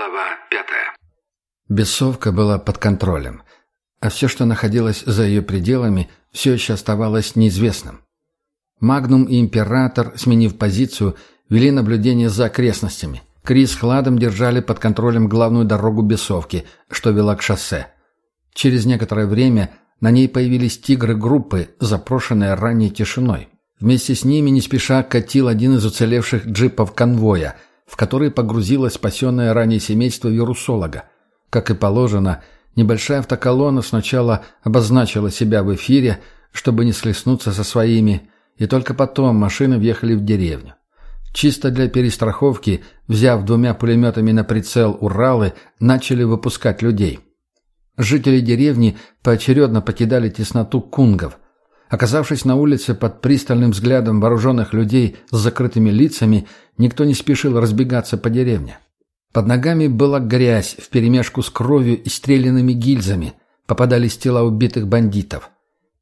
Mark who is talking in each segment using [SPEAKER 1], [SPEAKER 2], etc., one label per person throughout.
[SPEAKER 1] Глава пятая.
[SPEAKER 2] Бесовка была под контролем, а все, что находилось за ее пределами, все еще оставалось неизвестным. Магнум и Император, сменив позицию, вели наблюдение за окрестностями. Крис Хладом держали под контролем главную дорогу Бесовки, что вела к шоссе. Через некоторое время на ней появились тигры группы, запрошенные ранее тишиной. Вместе с ними не спеша катил один из уцелевших джипов конвоя – в который погрузилось спасенное ранее семейство вирусолога. Как и положено, небольшая автоколонна сначала обозначила себя в эфире, чтобы не слеснуться со своими, и только потом машины въехали в деревню. Чисто для перестраховки, взяв двумя пулеметами на прицел Уралы, начали выпускать людей. Жители деревни поочередно покидали тесноту кунгов – Оказавшись на улице под пристальным взглядом вооруженных людей с закрытыми лицами, никто не спешил разбегаться по деревне. Под ногами была грязь вперемешку с кровью и стрелянными гильзами. Попадались тела убитых бандитов.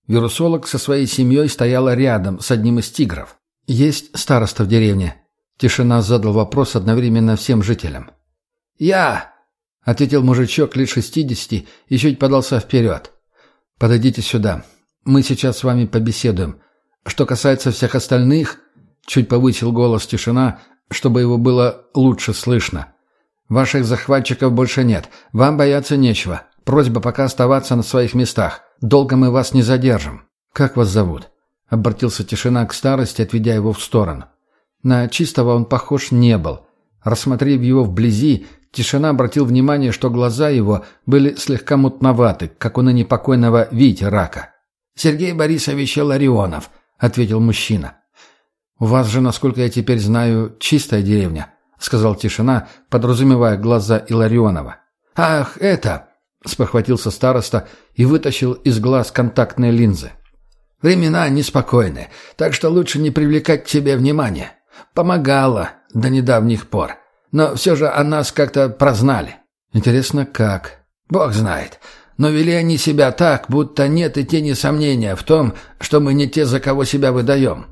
[SPEAKER 2] Вирусолог со своей семьей стояла рядом с одним из тигров. «Есть староста в деревне?» Тишина задал вопрос одновременно всем жителям.
[SPEAKER 3] «Я!» — ответил мужичок лет шестидесяти и чуть подался вперед.
[SPEAKER 2] «Подойдите сюда. Мы сейчас с вами побеседуем. Что касается всех остальных, чуть повысил голос тишина, чтобы его было лучше слышно. Ваших захватчиков больше нет. Вам бояться нечего. Просьба пока оставаться на своих местах. Долго мы вас не задержим. Как вас зовут? Обратился тишина к старости, отведя его в сторону. На чистого он похож не был. Рассмотрев его вблизи, Тишина обратил внимание, что глаза его были слегка мутноваты, как у ныне покойного Вити Рака.
[SPEAKER 3] Сергей Борисович Ларионов», — ответил мужчина.
[SPEAKER 2] «У вас же, насколько я теперь знаю, чистая деревня», — сказал Тишина, подразумевая глаза Иларионова.
[SPEAKER 3] «Ах, это!» — спохватился староста и вытащил из глаз контактные линзы. «Времена неспокойны, так что лучше не привлекать к себе внимания. Помогало до недавних пор, но все же о нас как-то прознали».
[SPEAKER 2] «Интересно, как?»
[SPEAKER 3] «Бог знает но вели они себя так, будто нет и тени сомнения в том, что мы не те, за кого себя выдаем.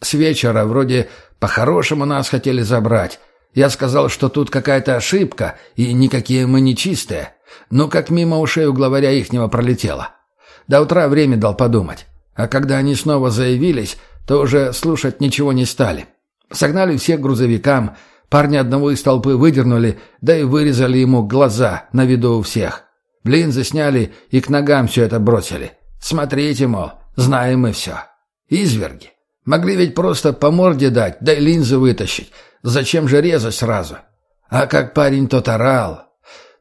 [SPEAKER 3] С вечера вроде по-хорошему нас хотели забрать. Я сказал, что тут какая-то ошибка, и никакие мы не чистые. Но как мимо ушей у главаря ихнего пролетело. До утра время дал подумать. А когда они снова заявились, то уже слушать ничего не стали. Согнали всех грузовикам, парня одного из толпы выдернули, да и вырезали ему глаза на виду у всех. Линзы сняли и к ногам все это бросили. Смотрите, мол, знаем мы все. Изверги. Могли ведь просто по морде дать, да и линзы вытащить. Зачем же резать сразу? А как парень тот орал.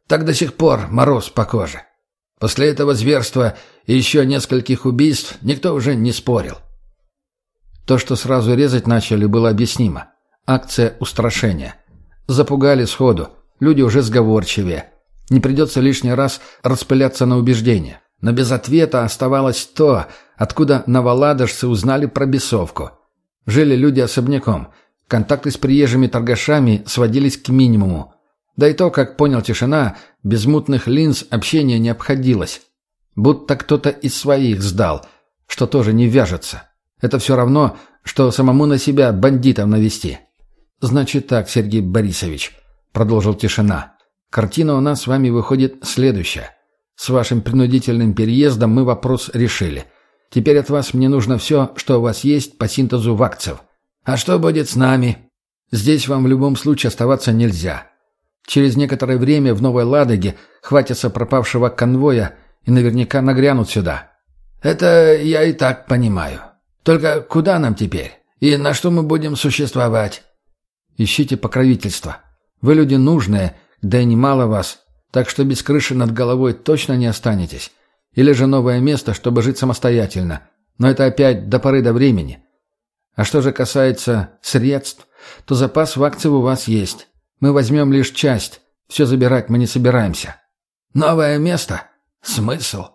[SPEAKER 3] Так до сих пор мороз по коже. После этого зверства и еще нескольких убийств никто уже не спорил.
[SPEAKER 2] То, что сразу резать начали, было объяснимо. Акция устрашения. Запугали сходу. Люди уже сговорчивее. Не придется лишний раз распыляться на убеждения. Но без ответа оставалось то, откуда новоладожцы узнали про бесовку. Жили люди особняком. Контакты с приезжими торгашами сводились к минимуму. Да и то, как понял тишина, без мутных линз общение не обходилось. Будто кто-то из своих сдал, что тоже не вяжется. Это все равно, что самому на себя бандитов навести. «Значит так, Сергей Борисович», — продолжил тишина. Картина у нас с вами выходит следующая. С вашим принудительным переездом мы вопрос решили. Теперь от вас мне нужно все, что у вас есть по синтезу вакцев. А что будет с нами? Здесь вам в любом случае оставаться нельзя. Через некоторое время в Новой Ладоге хватится пропавшего конвоя и наверняка нагрянут сюда.
[SPEAKER 3] Это я и так понимаю. Только куда нам теперь? И на что мы будем существовать?
[SPEAKER 2] Ищите покровительство. Вы люди нужные да и немало вас, так что без крыши над головой точно не останетесь. Или же новое место, чтобы жить самостоятельно. Но это опять до поры до времени. А что же касается средств, то запас в акции у вас есть. Мы возьмем лишь часть. Все забирать мы не собираемся.
[SPEAKER 3] Новое место? Смысл?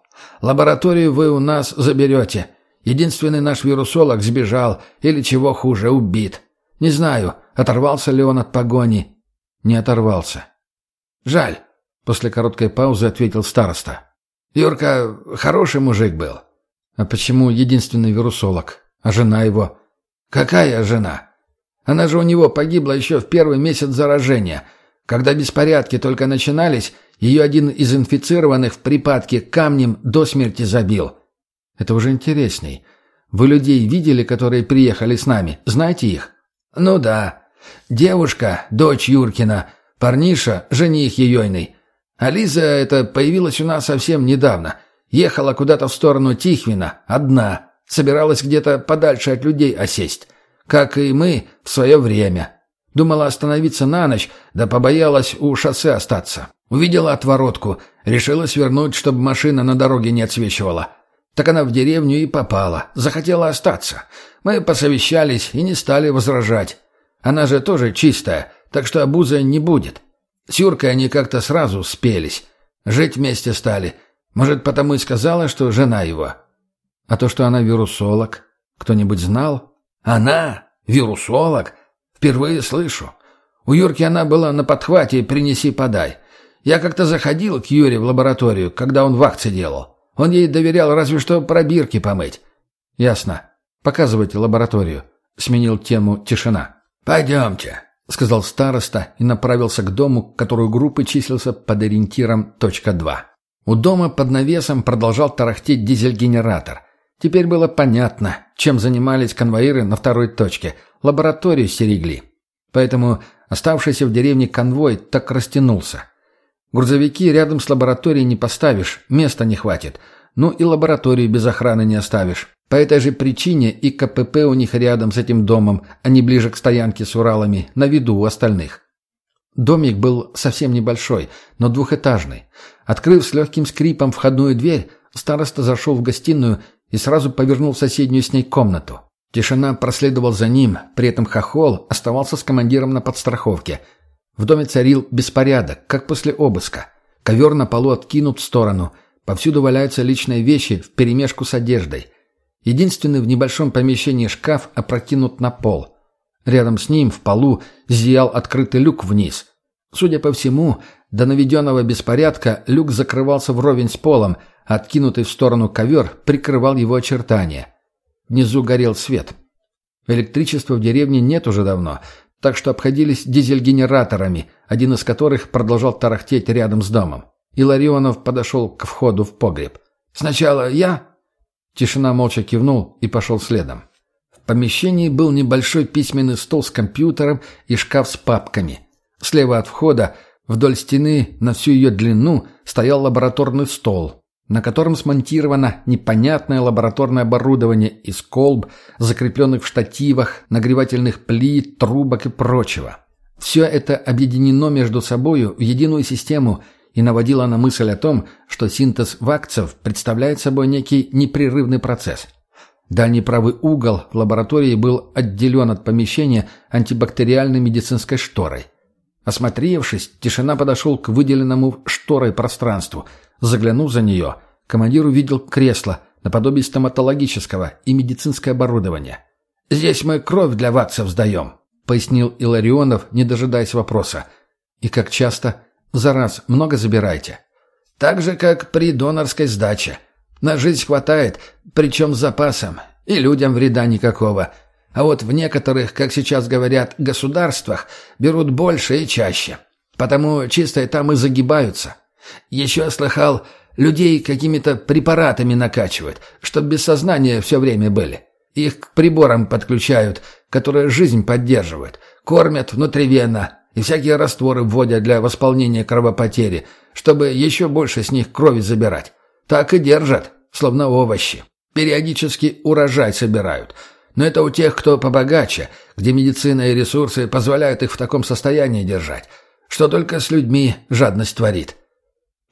[SPEAKER 3] Лабораторию вы у нас заберете. Единственный наш вирусолог сбежал или, чего хуже, убит. Не знаю, оторвался ли он от погони.
[SPEAKER 2] Не оторвался.
[SPEAKER 3] «Жаль», — после короткой паузы ответил староста. «Юрка хороший мужик был».
[SPEAKER 2] «А почему единственный вирусолог? А жена его?»
[SPEAKER 3] «Какая жена? Она же у него погибла еще в первый месяц заражения. Когда беспорядки только начинались, ее один из инфицированных в припадке камнем до смерти забил.
[SPEAKER 2] Это уже интересней. Вы людей видели, которые приехали с нами? Знаете их?
[SPEAKER 3] Ну да. Девушка, дочь Юркина, парниша, жених ейойный. А эта появилась у нас совсем недавно. Ехала куда-то в сторону Тихвина, одна. Собиралась где-то подальше от людей осесть. Как и мы в свое время. Думала остановиться на ночь, да побоялась у шоссе остаться. Увидела отворотку, решила свернуть, чтобы машина на дороге не отсвечивала. Так она в деревню и попала, захотела остаться. Мы посовещались и не стали возражать. Она же тоже чистая, так что обуза не будет. С Юркой они как-то сразу спелись. Жить вместе стали. Может, потому и сказала, что жена его.
[SPEAKER 2] А то, что она вирусолог, кто-нибудь знал?
[SPEAKER 3] Она? Вирусолог? Впервые слышу. У Юрки она была на подхвате «принеси-подай». Я как-то заходил к Юре в лабораторию, когда он в акции делал. Он ей доверял разве что пробирки помыть.
[SPEAKER 2] Ясно. Показывайте лабораторию. Сменил тему тишина.
[SPEAKER 3] Пойдемте, сказал староста и направился к дому, который группы числился под ориентиром точка 2. У дома под навесом продолжал тарахтеть дизель-генератор. Теперь было понятно, чем занимались конвоиры на второй точке. Лабораторию стерегли. Поэтому оставшийся в деревне конвой так растянулся. Грузовики рядом с лабораторией не поставишь, места не хватит. Ну и лабораторию без охраны не оставишь. По этой же причине и КПП у них рядом с этим домом, а не ближе к стоянке с Уралами, на виду у остальных. Домик был совсем небольшой, но двухэтажный. Открыв с легким скрипом входную дверь, староста зашел в гостиную и сразу повернул в соседнюю с ней комнату. Тишина проследовал за ним, при этом Хохол оставался с командиром на подстраховке – в доме царил беспорядок, как после обыска. Ковер на полу откинут в сторону. Повсюду валяются личные вещи вперемешку с одеждой. Единственный в небольшом помещении шкаф опрокинут на пол. Рядом с ним, в полу, зиял открытый люк вниз. Судя по всему, до наведенного беспорядка люк закрывался вровень с полом, а откинутый в сторону ковер прикрывал его очертания. Внизу горел свет. Электричества в деревне нет уже давно, так что обходились дизель-генераторами, один из которых продолжал тарахтеть рядом с домом. Иларионов подошел к входу в погреб. «Сначала я?» Тишина молча кивнул и пошел следом. В помещении был небольшой письменный стол с компьютером и шкаф с папками. Слева от входа, вдоль стены, на всю ее длину, стоял лабораторный стол, на котором смонтировано непонятное лабораторное оборудование из колб, закрепленных в штативах, нагревательных плит, трубок и прочего. Все это объединено между собою в единую систему и наводило на мысль о том, что синтез вакцев представляет собой некий непрерывный процесс. Дальний правый угол в лаборатории был отделен от помещения антибактериальной медицинской шторой. Осмотревшись, тишина подошел к выделенному шторой пространству – Заглянув за нее, командир увидел кресло, наподобие стоматологического и медицинское оборудование. «Здесь мы кровь для ватцев сдаем», — пояснил Иларионов, не дожидаясь вопроса. «И как часто? За раз много забираете?» «Так же, как при донорской сдаче. На жизнь хватает, причем с запасом, и людям вреда никакого. А вот в некоторых, как сейчас говорят, государствах берут больше и чаще. Потому чистые там и загибаются. Еще слыхал, людей какими-то препаратами накачивают, чтоб без сознания все время были. Их к приборам подключают, которые жизнь поддерживают, кормят внутривенно и всякие растворы вводят для восполнения кровопотери, чтобы еще больше с них крови забирать. Так и держат, словно овощи. Периодически урожай собирают. Но это у тех, кто побогаче, где медицина и ресурсы позволяют их в таком состоянии держать, что только с людьми жадность творит.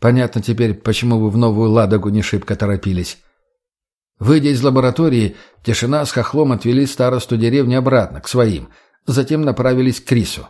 [SPEAKER 3] Понятно теперь, почему вы в Новую Ладогу не шибко торопились. Выйдя из лаборатории, Тишина с Хохлом отвели старосту деревни обратно, к своим. Затем направились к Крису.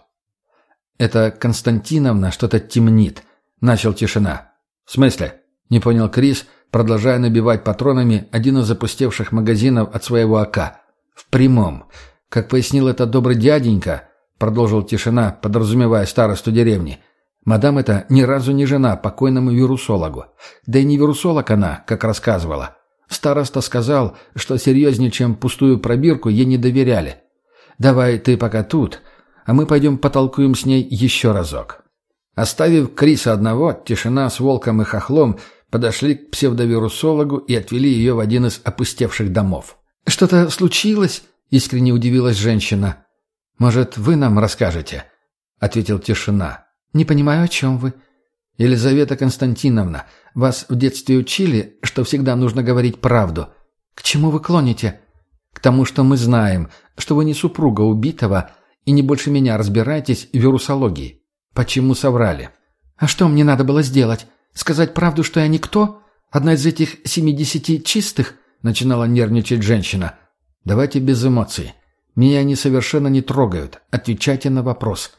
[SPEAKER 3] «Это Константиновна что-то темнит», — начал Тишина. «В смысле?» — не понял Крис, продолжая набивать патронами один из запустевших магазинов от своего АК. «В прямом. Как пояснил этот добрый дяденька», — продолжил Тишина, подразумевая старосту деревни, Мадам эта ни разу не жена покойному вирусологу. Да и не вирусолог она, как рассказывала. Староста сказал, что серьезнее, чем пустую пробирку, ей не доверяли. «Давай ты пока тут, а мы пойдем потолкуем с ней еще разок». Оставив Криса одного, тишина с волком и хохлом подошли к псевдовирусологу и отвели ее в один из опустевших домов.
[SPEAKER 2] «Что-то случилось?» — искренне удивилась женщина.
[SPEAKER 3] «Может, вы нам расскажете?» — ответил тишина.
[SPEAKER 2] «Не понимаю, о чем вы».
[SPEAKER 3] «Елизавета Константиновна, вас в детстве учили, что всегда нужно говорить правду».
[SPEAKER 2] «К чему вы клоните?»
[SPEAKER 3] «К тому, что мы знаем, что вы не супруга убитого и не больше меня разбираетесь в вирусологии. Почему соврали?»
[SPEAKER 2] «А что мне надо было сделать? Сказать правду, что я никто? Одна из этих семидесяти чистых?» — начинала нервничать женщина.
[SPEAKER 3] «Давайте без эмоций. Меня они совершенно не трогают. Отвечайте на вопрос».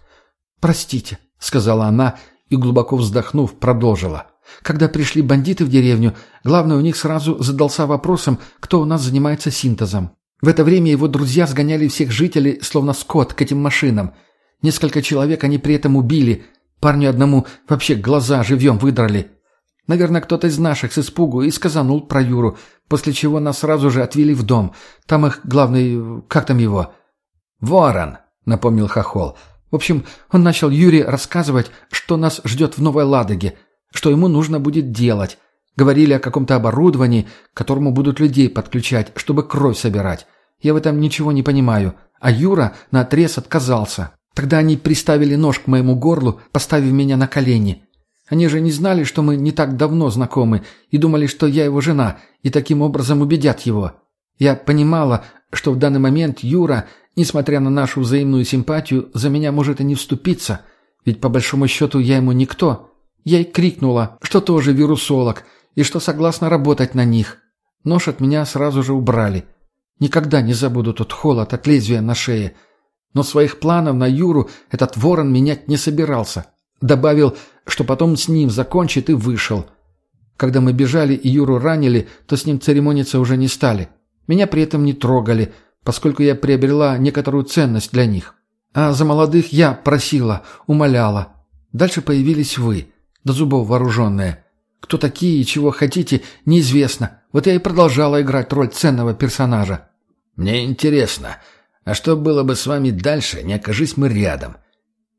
[SPEAKER 2] «Простите», — сказала она и, глубоко вздохнув, продолжила. «Когда пришли бандиты в деревню, главный у них сразу задался вопросом, кто у нас занимается синтезом. В это время его друзья сгоняли всех жителей, словно скот, к этим машинам. Несколько человек они при этом убили. Парню одному вообще глаза живьем выдрали. Наверное, кто-то из наших с испугу и сказанул про Юру, после чего нас сразу же отвели в дом. Там их главный... как там его?»
[SPEAKER 3] «Ворон», — напомнил Хохол.
[SPEAKER 2] В общем, он начал Юре рассказывать, что нас ждет в Новой Ладоге, что ему нужно будет делать. Говорили о каком-то оборудовании, к которому будут людей подключать, чтобы кровь собирать. Я в этом ничего не понимаю. А Юра наотрез отказался. Тогда они приставили нож к моему горлу, поставив меня на колени. Они же не знали, что мы не так давно знакомы, и думали, что я его жена, и таким образом убедят его. Я понимала, что в данный момент Юра, несмотря на нашу взаимную симпатию, за меня может и не вступиться, ведь по большому счету я ему никто. Я и крикнула, что тоже вирусолог, и что согласна работать на них. Нож от меня сразу же убрали. Никогда не забуду тот холод от лезвия на шее. Но своих планов на Юру этот ворон менять не собирался. Добавил, что потом с ним закончит и вышел. Когда мы бежали и Юру ранили, то с ним церемониться уже не стали. Меня при этом не трогали, поскольку я приобрела некоторую ценность для них. А за молодых я просила, умоляла. Дальше появились вы, до зубов вооруженные. Кто такие и чего хотите, неизвестно. Вот я и продолжала играть роль ценного персонажа.
[SPEAKER 3] Мне интересно, а что было бы с вами дальше, не окажись мы рядом?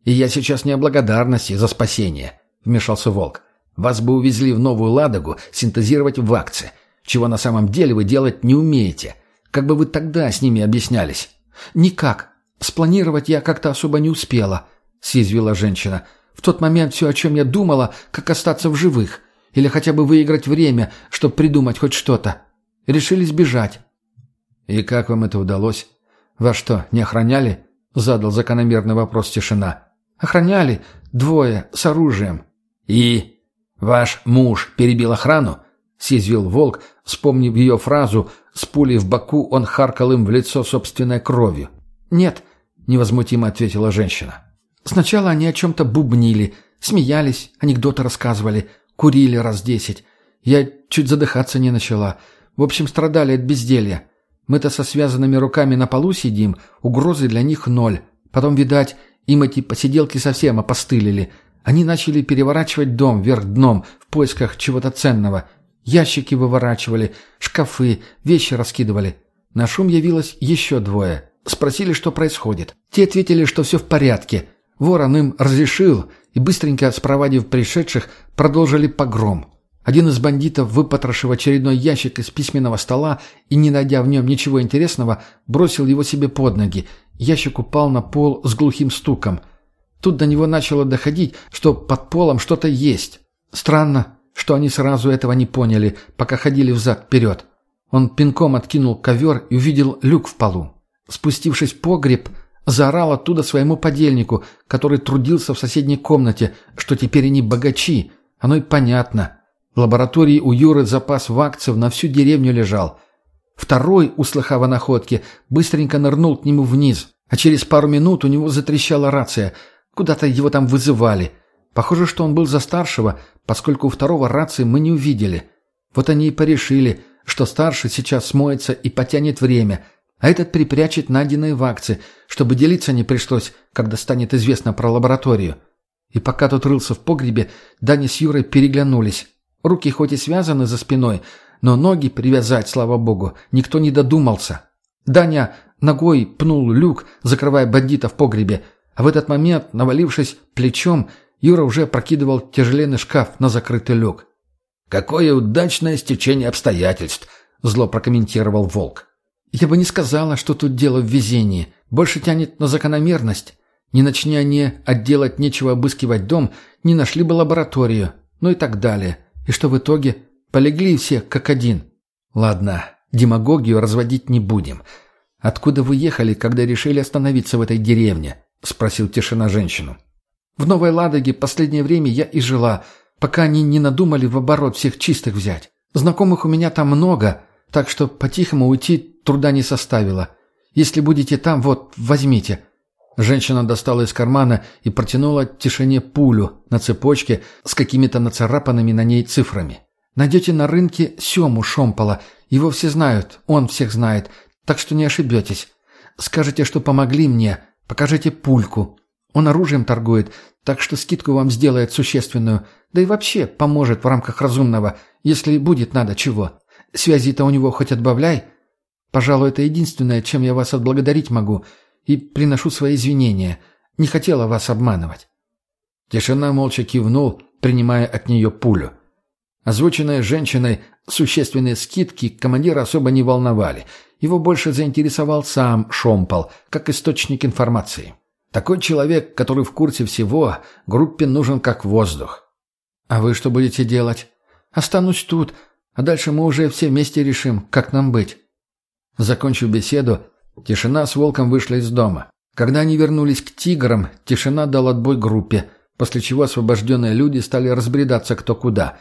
[SPEAKER 3] И я сейчас не о благодарности за спасение, вмешался Волк. Вас бы увезли в Новую Ладогу синтезировать в акции, чего на самом деле вы делать не умеете. Как бы вы тогда с ними объяснялись?
[SPEAKER 2] Никак. Спланировать я как-то особо не успела, съязвила женщина. В тот момент все, о чем я думала, как остаться в живых. Или хотя бы выиграть время, чтобы придумать хоть что-то. Решили сбежать.
[SPEAKER 3] «И как вам это удалось? Вас что, не охраняли?» — задал закономерный вопрос тишина.
[SPEAKER 2] «Охраняли. Двое. С оружием».
[SPEAKER 3] «И? Ваш муж перебил охрану?» — съязвил волк, вспомнив ее фразу «С пулей в боку он харкал им в лицо собственной кровью».
[SPEAKER 2] «Нет», —
[SPEAKER 3] невозмутимо ответила женщина.
[SPEAKER 2] «Сначала они о чем-то бубнили, смеялись, анекдоты рассказывали, Курили раз десять. Я чуть задыхаться не начала. В общем, страдали от безделья. Мы-то со связанными руками на полу сидим, угрозы для них ноль. Потом, видать, им эти посиделки совсем опостылили. Они начали переворачивать дом вверх дном в поисках чего-то ценного. Ящики выворачивали, шкафы, вещи раскидывали. На шум явилось еще двое. Спросили, что происходит. Те ответили, что все в порядке. Ворон им разрешил, и, быстренько спровадив пришедших, продолжили погром. Один из бандитов, выпотрошив очередной ящик из письменного стола и, не найдя в нем ничего интересного, бросил его себе под ноги. Ящик упал на пол с глухим стуком. Тут до него начало доходить, что под полом что-то есть. Странно, что они сразу этого не поняли, пока ходили взад-вперед. Он пинком откинул ковер и увидел люк в полу. Спустившись в погреб, Заорал оттуда своему подельнику, который трудился в соседней комнате, что теперь они богачи. Оно и понятно. В лаборатории у Юры запас вакцев на всю деревню лежал. Второй, услыхав о находке, быстренько нырнул к нему вниз, а через пару минут у него затрещала рация. Куда-то его там вызывали. Похоже, что он был за старшего, поскольку у второго рации мы не увидели. Вот они и порешили, что старший сейчас смоется и потянет время – а этот припрячет найденные вакцы, чтобы делиться не пришлось, когда станет известно про лабораторию. И пока тот рылся в погребе, Дани с Юрой переглянулись. Руки хоть и связаны за спиной, но ноги привязать, слава богу, никто не додумался. Даня ногой пнул люк, закрывая бандита в погребе, а в этот момент, навалившись плечом, Юра уже прокидывал тяжеленный шкаф на закрытый люк.
[SPEAKER 3] «Какое удачное стечение обстоятельств!» — зло прокомментировал Волк.
[SPEAKER 2] «Я бы не сказала, что тут дело в везении. Больше тянет на закономерность. Не начни они отделать нечего обыскивать дом, не нашли бы лабораторию. Ну и так далее. И что в итоге? Полегли все, как один. Ладно, демагогию разводить не будем. Откуда вы ехали, когда решили остановиться в этой деревне?» — спросил тишина женщину. «В Новой Ладоге последнее время я и жила, пока они не надумали в оборот всех чистых взять. Знакомых у меня там много, так что по-тихому уйти труда не составило. Если будете там, вот, возьмите». Женщина достала из кармана и протянула тишине пулю на цепочке с какими-то нацарапанными на ней цифрами. «Найдете на рынке Сему Шомпола. Его все знают, он всех знает, так что не ошибетесь. Скажете, что помогли мне, покажите пульку. Он оружием торгует, так что скидку вам сделает существенную, да и вообще поможет в рамках разумного, если будет надо чего. Связи-то у него хоть отбавляй. Пожалуй, это единственное, чем я вас отблагодарить могу, и приношу свои извинения. Не хотела вас обманывать».
[SPEAKER 3] Тишина молча кивнул, принимая от нее пулю. Озвученные женщиной существенные скидки командира особо не волновали. Его больше заинтересовал сам Шомпол, как источник информации. Такой человек, который в курсе всего, группе нужен как воздух.
[SPEAKER 2] «А вы что будете делать?» «Останусь тут, а дальше мы уже все вместе решим, как нам быть».
[SPEAKER 3] Закончив беседу, Тишина с Волком вышли из дома. Когда они вернулись к «Тиграм», Тишина дал отбой группе, после чего освобожденные люди стали разбредаться кто куда.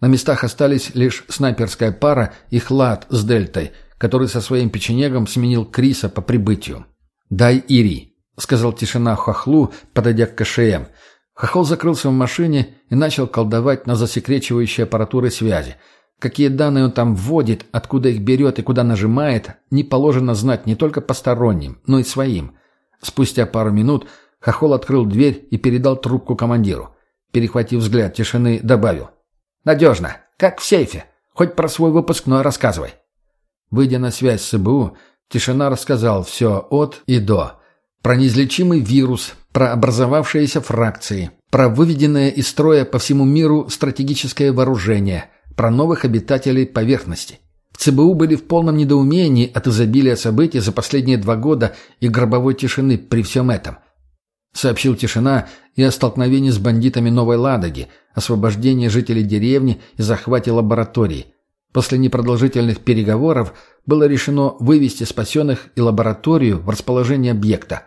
[SPEAKER 3] На местах остались лишь снайперская пара и Хлад с Дельтой, который со своим печенегом сменил Криса по прибытию. «Дай Ири», — сказал Тишина Хохлу, подойдя к КШМ. Хохол закрылся в машине и начал колдовать на засекречивающей аппаратуре связи — Какие данные он там вводит, откуда их берет и куда нажимает, не положено знать не только посторонним, но и своим. Спустя пару минут Хохол открыл дверь и передал трубку командиру. Перехватив взгляд тишины, добавил. «Надежно. Как в сейфе. Хоть про свой выпускной рассказывай». Выйдя на связь с СБУ, Тишина рассказал все от и до. Про неизлечимый вирус, про образовавшиеся фракции, про выведенное из строя по всему миру стратегическое вооружение – про новых обитателей поверхности. В ЦБУ были в полном недоумении от изобилия событий за последние два года и гробовой тишины при всем этом. Сообщил тишина и о столкновении с бандитами Новой Ладоги, освобождении жителей деревни и захвате лаборатории. После непродолжительных переговоров было решено вывести спасенных и лабораторию в расположение объекта.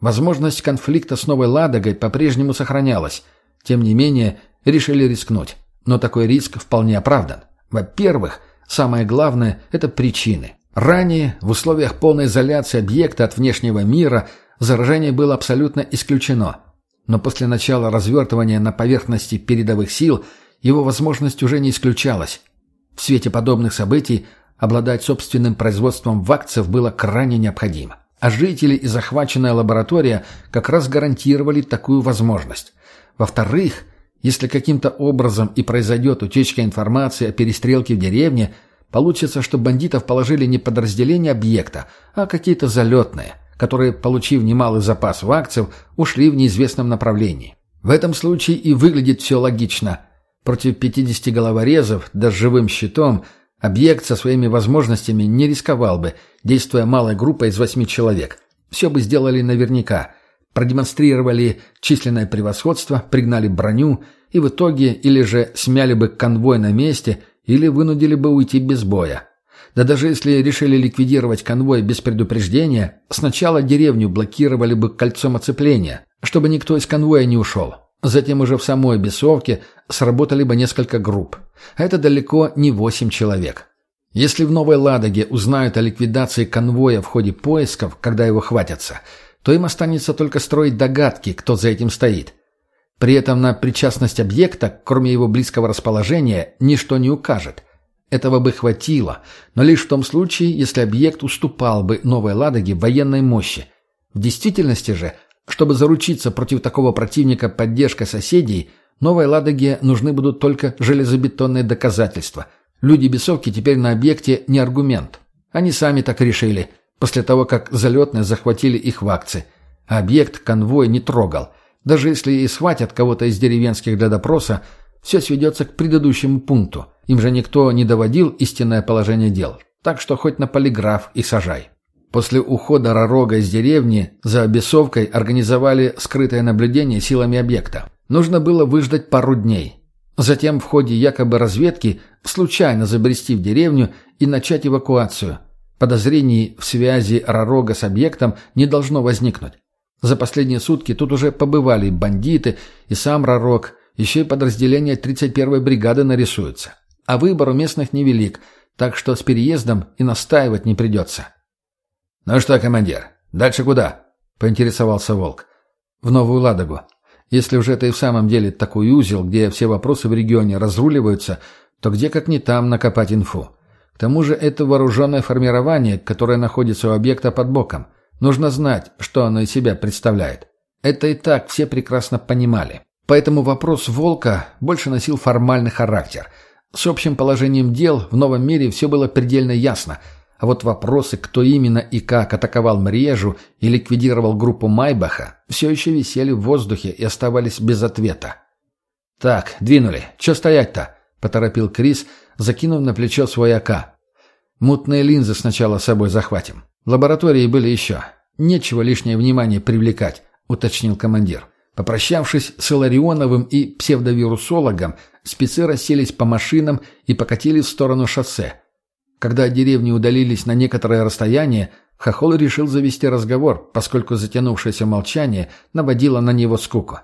[SPEAKER 3] Возможность конфликта с Новой Ладогой по-прежнему сохранялась. Тем не менее, решили рискнуть. Но такой риск вполне оправдан. Во-первых, самое главное – это причины. Ранее, в условиях полной изоляции объекта от внешнего мира, заражение было абсолютно исключено. Но после начала развертывания на поверхности передовых сил его возможность уже не исключалась. В свете подобных событий обладать собственным производством вакцев было крайне необходимо. А жители и захваченная лаборатория как раз гарантировали такую возможность. Во-вторых, если каким-то образом и произойдет утечка информации о перестрелке в деревне, получится, что бандитов положили не подразделения объекта, а какие-то залетные, которые, получив немалый запас вакцев, ушли в неизвестном направлении. В этом случае и выглядит все логично. Против 50 головорезов, да с живым щитом, объект со своими возможностями не рисковал бы, действуя малой группой из восьми человек. Все бы сделали наверняка – продемонстрировали численное превосходство, пригнали броню и в итоге или же смяли бы конвой на месте, или вынудили бы уйти без боя. Да даже если решили ликвидировать конвой без предупреждения, сначала деревню блокировали бы кольцом оцепления, чтобы никто из конвоя не ушел. Затем уже в самой бесовке сработали бы несколько групп. Это далеко не восемь человек. Если в Новой Ладоге узнают о ликвидации конвоя в ходе поисков, когда его хватятся – то им останется только строить догадки, кто за этим стоит. При этом на причастность объекта, кроме его близкого расположения, ничто не укажет. Этого бы хватило, но лишь в том случае, если объект уступал бы Новой Ладоге военной мощи. В действительности же, чтобы заручиться против такого противника поддержкой соседей, Новой Ладоге нужны будут только железобетонные доказательства. Люди бесовки теперь на объекте не аргумент. Они сами так решили – после того, как залетные захватили их в акции. А объект конвой не трогал.
[SPEAKER 2] Даже если и схватят кого-то из деревенских для допроса, все сведется к предыдущему пункту. Им же никто не доводил истинное положение дел. Так что хоть на полиграф и сажай. После ухода Ророга из деревни за обесовкой организовали скрытое наблюдение силами объекта. Нужно было выждать пару дней. Затем в ходе якобы разведки случайно забрести в деревню и начать эвакуацию. Подозрений в связи Ророга с объектом не должно возникнуть. За последние сутки тут уже побывали бандиты, и сам Ророг, еще и подразделение 31-й бригады нарисуется. А выбор у местных невелик, так что с переездом и настаивать не придется.
[SPEAKER 3] «Ну что, командир, дальше куда?» — поинтересовался Волк.
[SPEAKER 2] «В Новую Ладогу. Если уже это и в самом деле такой узел, где все вопросы в регионе разруливаются, то где как не там накопать инфу? К тому же это вооруженное формирование, которое находится у объекта под боком. Нужно знать, что оно из себя представляет. Это и так все прекрасно понимали. Поэтому вопрос «Волка» больше носил формальный характер. С общим положением дел в новом мире все было предельно ясно – а вот вопросы, кто именно и как атаковал Мрежу и ликвидировал группу Майбаха, все еще висели в воздухе и оставались без ответа. «Так, двинули. Че стоять-то?» — поторопил Крис, закинув на плечо свой АК. «Мутные линзы сначала с собой захватим. Лаборатории были еще. Нечего лишнее внимание привлекать», — уточнил командир. Попрощавшись с Иларионовым и псевдовирусологом, спецы расселись по машинам и покатили в сторону шоссе — когда от деревни удалились на некоторое расстояние, Хохол решил завести разговор, поскольку затянувшееся молчание наводило на него скуку.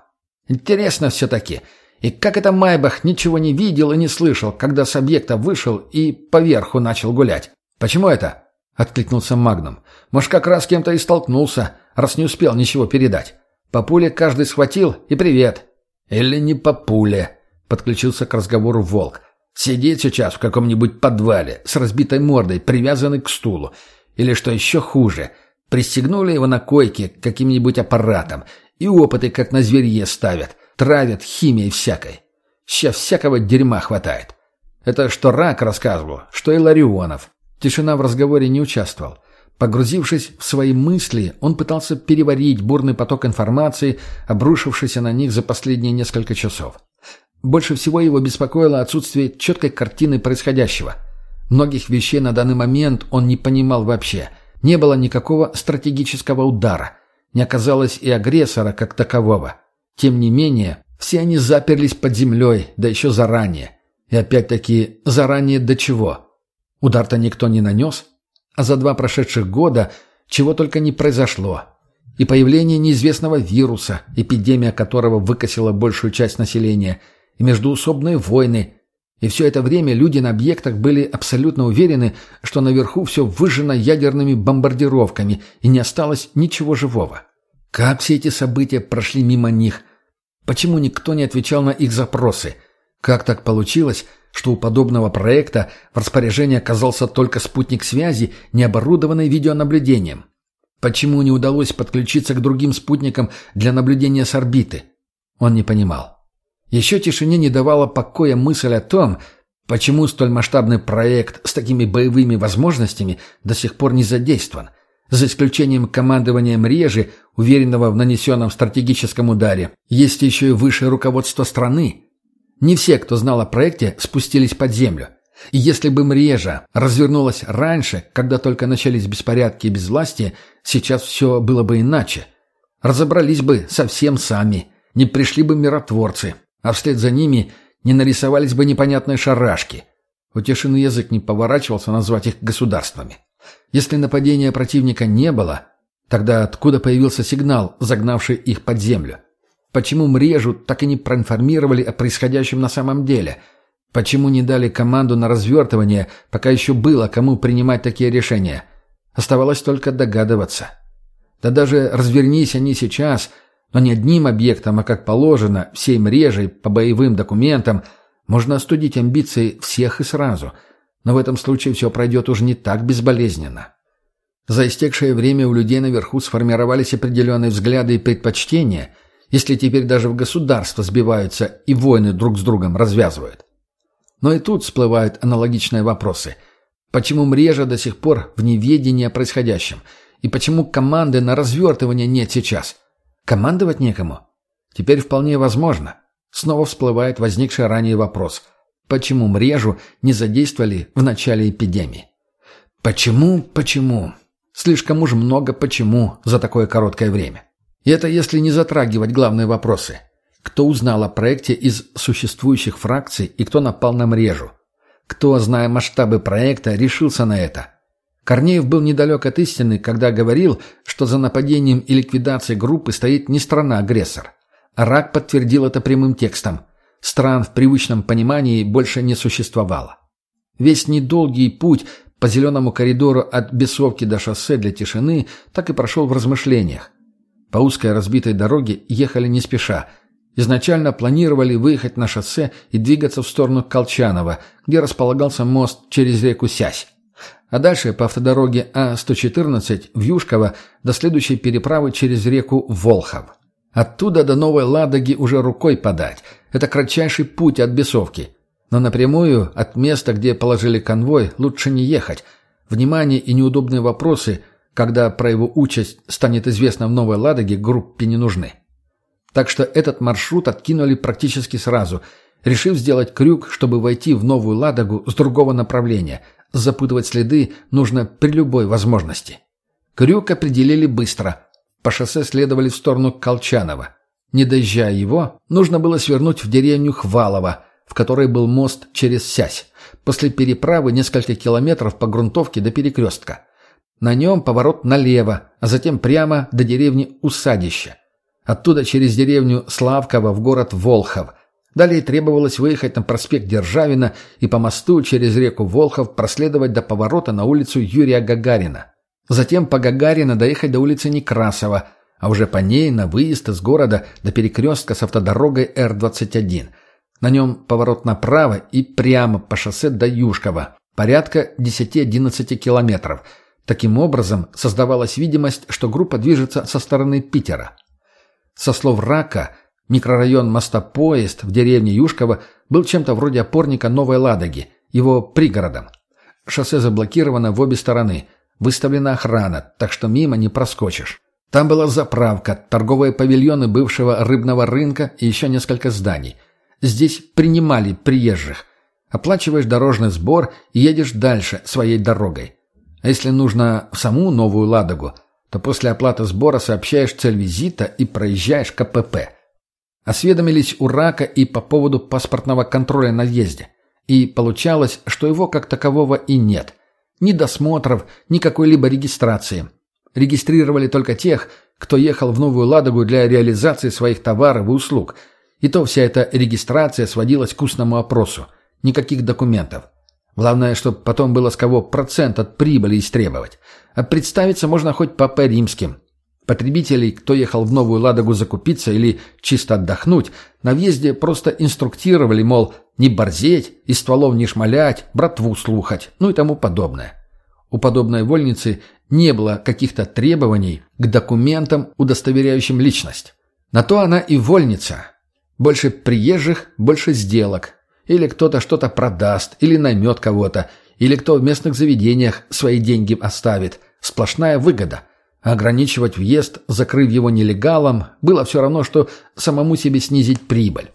[SPEAKER 2] «Интересно все-таки. И как это Майбах ничего не видел и не слышал, когда с объекта вышел и поверху начал гулять? Почему это?» — откликнулся Магнум. «Может, как раз с кем-то и столкнулся, раз не успел ничего передать. По пуле каждый схватил и привет». «Или не по пуле», — подключился к разговору Волк. Сидит сейчас в каком-нибудь подвале с разбитой мордой, привязанный к стулу. Или, что еще хуже, пристегнули его на койке каким-нибудь аппаратом и опыты, как на зверье, ставят, травят химией всякой. Сейчас всякого дерьма хватает. Это что Рак рассказывал, что и Ларионов. Тишина в разговоре не участвовал. Погрузившись в свои мысли, он пытался переварить бурный поток информации, обрушившийся на них за последние несколько часов. Больше всего его беспокоило отсутствие четкой картины происходящего. Многих вещей на данный момент он не понимал вообще. Не было никакого стратегического удара. Не оказалось и агрессора как такового. Тем не менее, все они заперлись под землей, да еще заранее. И опять-таки, заранее до чего? Удар-то никто не нанес. А за два прошедших года чего только не произошло. И появление неизвестного вируса, эпидемия которого выкосила большую часть населения – и междуусобные войны. И все это время люди на объектах были абсолютно уверены, что наверху все выжжено ядерными бомбардировками и не осталось ничего живого. Как все эти события прошли мимо них? Почему никто не отвечал на их запросы? Как так получилось, что у подобного проекта в распоряжении оказался только спутник связи, не оборудованный видеонаблюдением? Почему не удалось подключиться к другим спутникам для наблюдения с орбиты? Он не понимал. Еще тишине не давала покоя мысль о том, почему столь масштабный проект с такими боевыми возможностями до сих пор не задействован, за исключением командования Мрежи, уверенного в нанесенном стратегическом ударе. Есть еще и высшее руководство страны. Не все, кто знал о проекте, спустились под землю. И если бы Мрежа развернулась раньше, когда только начались беспорядки и безвластие, сейчас все было бы иначе. Разобрались бы совсем сами. Не пришли бы миротворцы, а вслед за ними не нарисовались бы непонятные шарашки. У Тишины язык не поворачивался назвать их государствами. Если нападения противника не было, тогда откуда появился сигнал, загнавший их под землю? Почему Мрежу так и не проинформировали о происходящем на самом деле? Почему не дали команду на развертывание, пока еще было кому принимать такие решения? Оставалось только догадываться. Да даже развернись они сейчас – но не одним объектом, а как положено, всей мрежей, по боевым документам, можно остудить амбиции всех и сразу. Но в этом случае все пройдет уже не так безболезненно. За истекшее время у людей наверху сформировались определенные взгляды и предпочтения, если теперь даже в государство сбиваются и войны друг с другом развязывают. Но и тут всплывают аналогичные вопросы. Почему мрежа до сих пор в неведении о происходящем? И почему команды на развертывание нет сейчас? Командовать некому. Теперь вполне возможно. Снова всплывает возникший ранее вопрос. Почему мрежу не задействовали в начале эпидемии? Почему, почему? Слишком уж много почему за такое короткое время. И это если не затрагивать главные вопросы. Кто узнал о проекте из существующих фракций и кто напал на мрежу? Кто, зная масштабы проекта, решился на это? Корнеев был недалек от истины, когда говорил, что за нападением и ликвидацией группы стоит не страна-агрессор. Рак подтвердил это прямым текстом. Стран в привычном понимании больше не существовало. Весь недолгий путь по зеленому коридору от Бесовки до шоссе для тишины так и прошел в размышлениях. По узкой разбитой дороге ехали не спеша. Изначально планировали выехать на шоссе и двигаться в сторону Колчанова, где располагался мост через реку Сясь. А дальше по автодороге А-114 в Юшково до следующей переправы через реку Волхов. Оттуда до Новой Ладоги уже рукой подать. Это кратчайший путь от Бесовки. Но напрямую от места, где положили конвой, лучше не ехать. Внимание и неудобные вопросы, когда про его участь станет известно в Новой Ладоге, группе не нужны. Так что этот маршрут откинули практически сразу, решив сделать крюк, чтобы войти в Новую Ладогу с другого направления. Запутывать следы нужно при любой возможности. Крюк определили быстро. По шоссе следовали в сторону Колчанова. Не доезжая его, нужно было свернуть в деревню Хвалово, в которой был мост через Сясь, после переправы несколько километров по грунтовке до перекрестка. На нем поворот налево, а затем прямо до деревни Усадище. Оттуда через деревню Славково в город Волхов. Далее требовалось выехать на проспект Державина и по мосту через реку Волхов проследовать до поворота на улицу Юрия Гагарина. Затем по Гагарина доехать до улицы Некрасова, а уже по ней на выезд из города до перекрестка с автодорогой Р-21 – на нем поворот направо и прямо по шоссе до Юшкова, порядка 10-11 километров. Таким образом, создавалась видимость, что группа движется со стороны Питера. Со слов Рака, микрорайон Мостопоезд в деревне Юшково был чем-то вроде опорника Новой Ладоги, его пригородом. Шоссе заблокировано в обе стороны, выставлена охрана, так что мимо не проскочишь. Там была заправка, торговые павильоны бывшего рыбного рынка и еще несколько зданий – Здесь принимали приезжих. Оплачиваешь дорожный сбор и едешь дальше своей дорогой. А если нужно в саму Новую Ладогу, то после оплаты сбора сообщаешь цель визита и проезжаешь КПП. Осведомились у Рака и по поводу паспортного контроля на въезде. И получалось, что его как такового и нет. Ни досмотров, ни какой-либо регистрации. Регистрировали только тех, кто ехал в Новую Ладогу для реализации своих товаров и услуг – и то вся эта регистрация сводилась к устному опросу. Никаких документов. Главное, чтобы потом было с кого процент от прибыли истребовать. А представиться можно хоть папа римским. Потребителей, кто ехал в Новую Ладогу закупиться или чисто отдохнуть, на въезде просто инструктировали, мол, не борзеть, из стволов не шмалять, братву слухать, ну и тому подобное. У подобной вольницы не было каких-то требований к документам, удостоверяющим личность. На то она и вольница, больше приезжих, больше сделок. Или кто-то что-то продаст, или наймет кого-то, или кто в местных заведениях свои деньги оставит. Сплошная выгода. ограничивать въезд, закрыв его нелегалом, было все равно, что самому себе снизить прибыль.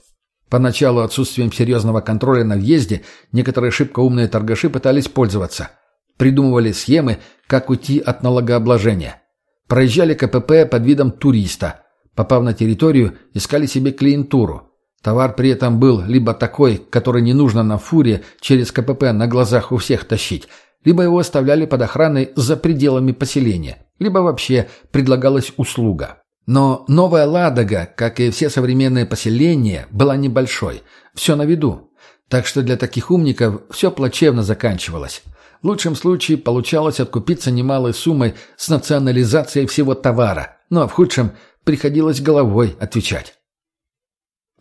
[SPEAKER 2] Поначалу отсутствием серьезного контроля на въезде некоторые шибко умные торгаши пытались пользоваться. Придумывали схемы, как уйти от налогообложения. Проезжали КПП под видом туриста – Попав на территорию, искали себе клиентуру. Товар при этом был либо такой, который не нужно на фуре через КПП на глазах у всех тащить, либо его оставляли под охраной за пределами поселения, либо вообще предлагалась услуга. Но Новая Ладога, как и все современные поселения, была небольшой, все на виду. Так что для таких умников все плачевно заканчивалось. В лучшем случае получалось откупиться немалой суммой с национализацией всего товара, ну а в худшем приходилось головой отвечать.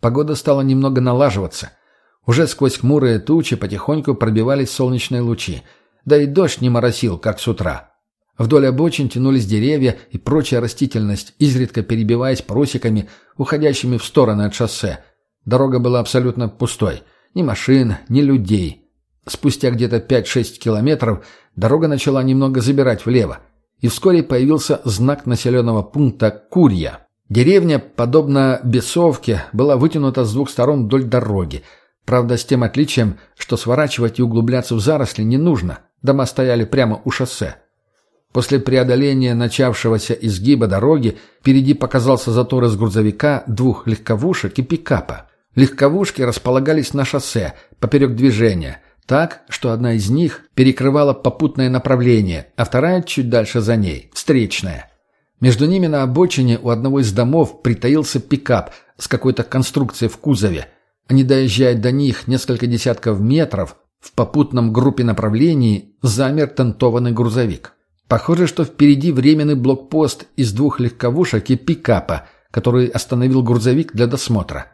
[SPEAKER 2] Погода стала немного налаживаться. Уже сквозь хмурые тучи потихоньку пробивались солнечные лучи. Да и дождь не моросил, как с утра. Вдоль обочин тянулись деревья и прочая растительность, изредка перебиваясь просеками, уходящими в стороны от шоссе. Дорога была абсолютно пустой. Ни машин, ни людей. Спустя где-то 5-6 километров дорога начала немного забирать влево и вскоре появился знак населенного пункта Курья. Деревня, подобно бесовке, была вытянута с двух сторон вдоль дороги. Правда, с тем отличием, что сворачивать и углубляться в заросли не нужно. Дома стояли прямо у шоссе. После преодоления начавшегося изгиба дороги впереди показался затор из грузовика, двух легковушек и пикапа. Легковушки располагались на шоссе, поперек движения, так, что одна из них перекрывала попутное направление, а вторая чуть дальше за ней, встречная. Между ними на обочине у одного из домов притаился пикап с какой-то конструкцией в кузове. Они доезжают до них несколько десятков метров, в попутном группе направлений замер тентованный грузовик. Похоже, что впереди временный блокпост из двух легковушек и пикапа, который остановил грузовик для досмотра.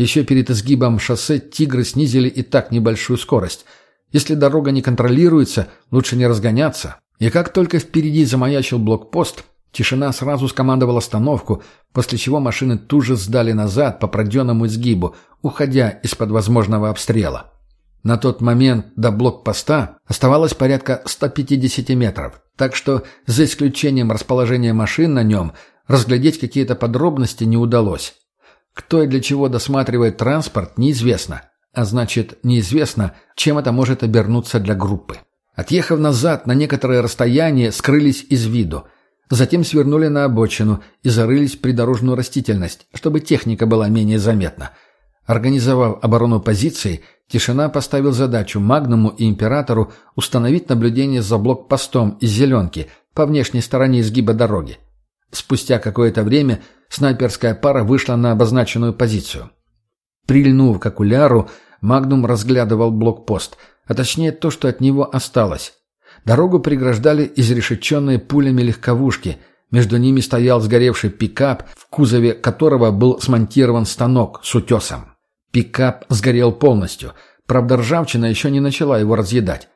[SPEAKER 2] Еще перед изгибом шоссе «Тигры» снизили и так небольшую скорость. Если дорога не контролируется, лучше не разгоняться. И как только впереди замаячил блокпост, Тишина сразу скомандовала остановку, после чего машины тут же сдали назад по пройденному изгибу, уходя из-под возможного обстрела. На тот момент до блокпоста оставалось порядка 150 метров, так что, за исключением расположения машин на нем, разглядеть какие-то подробности не удалось. Кто и для чего досматривает транспорт, неизвестно. А значит, неизвестно, чем это может обернуться для группы. Отъехав назад на некоторое расстояние, скрылись из виду – Затем свернули на обочину и зарылись в придорожную растительность, чтобы техника была менее заметна. Организовав оборону позиции, Тишина поставил задачу Магнуму и Императору установить наблюдение за блокпостом из зеленки по внешней стороне изгиба дороги. Спустя какое-то время снайперская пара вышла на обозначенную позицию. Прильнув к окуляру, Магнум разглядывал блокпост, а точнее то, что от него осталось. Дорогу преграждали изрешеченные пулями легковушки. Между ними стоял сгоревший пикап, в кузове которого был смонтирован станок с утесом. Пикап сгорел полностью. Правда, ржавчина еще не начала его разъедать.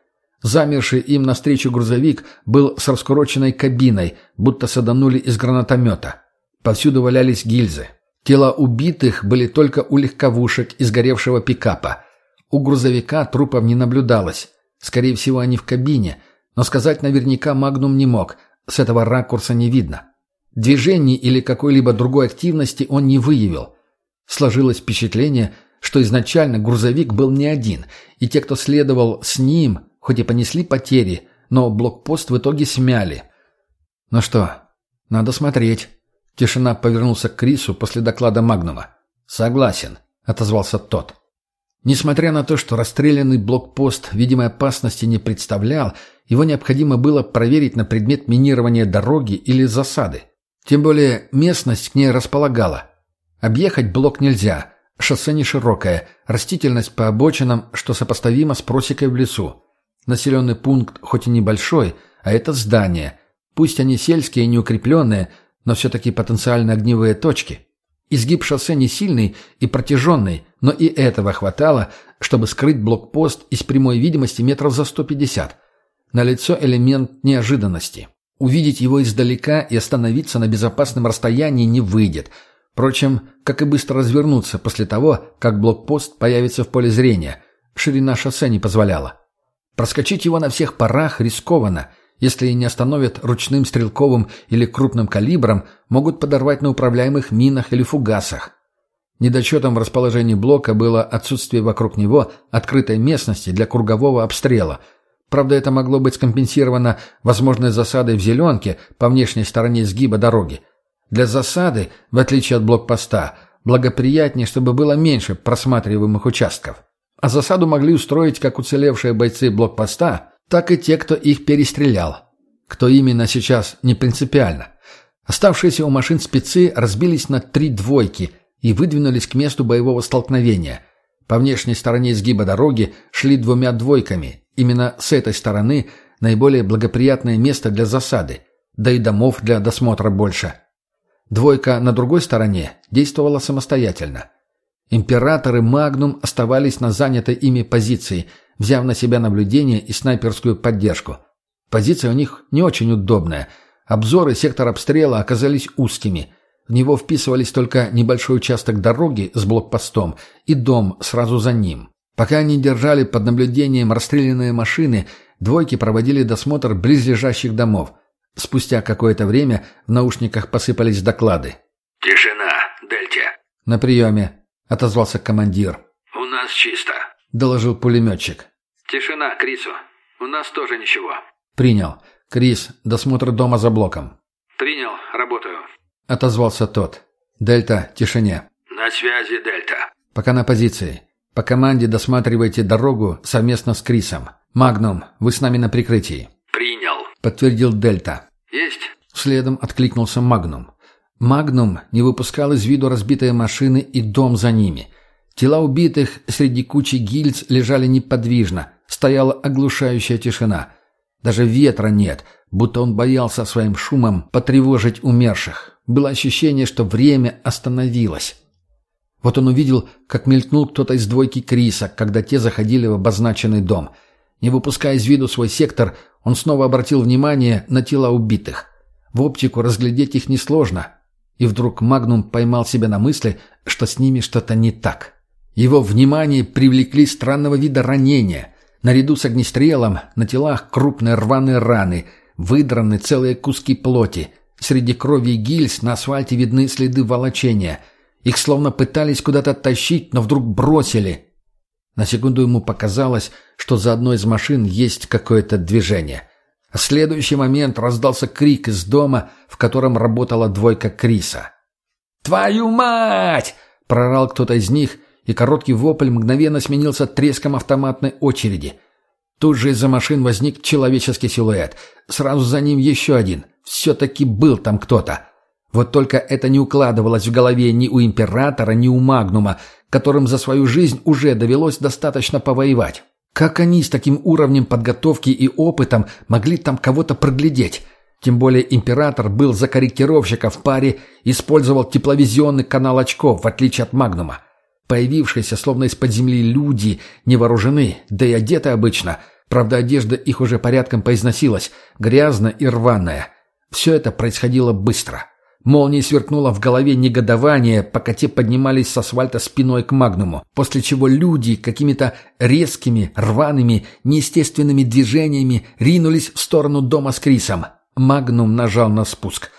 [SPEAKER 2] Замерший им навстречу грузовик был с раскуроченной кабиной, будто саданули из гранатомета. Повсюду валялись гильзы. Тела убитых были только у легковушек из сгоревшего пикапа. У грузовика трупов не наблюдалось. Скорее всего, они в кабине – но сказать наверняка Магнум не мог, с этого ракурса не видно. Движений или какой-либо другой активности он не выявил. Сложилось впечатление, что изначально грузовик был не один, и те, кто следовал с ним, хоть и понесли потери, но блокпост в итоге смяли. «Ну что, надо смотреть». Тишина повернулся к Крису после доклада Магнума. «Согласен», — отозвался тот. Несмотря на то, что расстрелянный блокпост видимой опасности не представлял, его необходимо было проверить на предмет минирования дороги или засады. Тем более местность к ней располагала. Объехать блок нельзя, шоссе не широкое, растительность по обочинам, что сопоставимо с просекой в лесу. Населенный пункт хоть и небольшой, а это здание. Пусть они сельские и неукрепленные, но все-таки потенциально огневые точки. Изгиб шоссе не сильный и протяженный, но и этого хватало, чтобы скрыть блокпост из прямой видимости метров за 150. Налицо элемент неожиданности. Увидеть его издалека и остановиться на безопасном расстоянии не выйдет. Впрочем, как и быстро развернуться после того, как блокпост появится в поле зрения. Ширина шоссе не позволяла. Проскочить его на всех парах рискованно – если не остановят ручным стрелковым или крупным калибром, могут подорвать на управляемых минах или фугасах. Недочетом в расположении блока было отсутствие вокруг него открытой местности для кругового обстрела. Правда, это могло быть скомпенсировано возможной засадой в зеленке по внешней стороне сгиба дороги. Для засады, в отличие от блокпоста, благоприятнее, чтобы было меньше просматриваемых участков. А засаду могли устроить как уцелевшие бойцы блокпоста – так и те, кто их перестрелял. Кто именно сейчас, не принципиально. Оставшиеся у машин спецы разбились на три двойки и выдвинулись к месту боевого столкновения. По внешней стороне изгиба дороги шли двумя двойками. Именно с этой стороны наиболее благоприятное место для засады, да и домов для досмотра больше. Двойка на другой стороне действовала самостоятельно. Император и Магнум оставались на занятой ими позиции – взяв на себя наблюдение и снайперскую поддержку. Позиция у них не очень удобная. Обзоры сектор обстрела оказались узкими. В него вписывались только небольшой участок дороги с блокпостом и дом сразу за ним. Пока они держали под наблюдением расстрелянные машины, двойки проводили досмотр близлежащих домов. Спустя какое-то время в наушниках посыпались доклады.
[SPEAKER 1] «Тишина, Дельте!»
[SPEAKER 2] «На приеме», — отозвался командир.
[SPEAKER 1] «У нас чисто», —
[SPEAKER 2] доложил пулеметчик.
[SPEAKER 1] «Тишина, Крису. У нас тоже ничего».
[SPEAKER 2] «Принял. Крис, досмотр дома за блоком».
[SPEAKER 1] «Принял. Работаю».
[SPEAKER 2] — отозвался тот. «Дельта, тишине».
[SPEAKER 1] «На связи, Дельта».
[SPEAKER 2] «Пока на позиции. По команде досматривайте дорогу совместно с Крисом. Магнум, вы с нами на прикрытии».
[SPEAKER 1] «Принял».
[SPEAKER 2] — подтвердил Дельта.
[SPEAKER 1] «Есть».
[SPEAKER 2] Следом откликнулся Магнум. Магнум не выпускал из виду разбитые машины и дом за ними. Тела убитых среди кучи гильз лежали неподвижно. Стояла оглушающая тишина. Даже ветра нет, будто он боялся своим шумом потревожить умерших. Было ощущение, что время остановилось. Вот он увидел, как мелькнул кто-то из двойки Криса, когда те заходили в обозначенный дом. Не выпуская из виду свой сектор, он снова обратил внимание на тела убитых. В оптику разглядеть их несложно. И вдруг Магнум поймал себя на мысли, что с ними что-то не так. Его внимание привлекли странного вида ранения. Наряду с огнестрелом на телах крупные рваные раны, выдраны целые куски плоти. Среди крови и гильз на асфальте видны следы волочения. Их словно пытались куда-то тащить, но вдруг бросили. На секунду ему показалось, что за одной из машин есть какое-то движение. А в следующий момент раздался крик из дома, в котором работала двойка Криса. «Твою мать!» — прорал кто-то из них, и короткий вопль мгновенно сменился треском автоматной очереди. Тут же из-за машин возник человеческий силуэт. Сразу за ним еще один. Все-таки был там кто-то. Вот только это не укладывалось в голове ни у императора, ни у Магнума, которым за свою жизнь уже довелось достаточно повоевать. Как они с таким уровнем подготовки и опытом могли там кого-то проглядеть? Тем более император был за корректировщика в паре, использовал тепловизионный канал очков, в отличие от Магнума. Появившиеся, словно из-под земли, люди не вооружены, да и одеты обычно. Правда, одежда их уже порядком поизносилась, грязная и рваная. Все это происходило быстро. Молния сверкнула в голове негодование, пока те поднимались с асфальта спиной к Магнуму, после чего люди какими-то резкими, рваными, неестественными движениями ринулись в сторону дома с Крисом. Магнум нажал на спуск.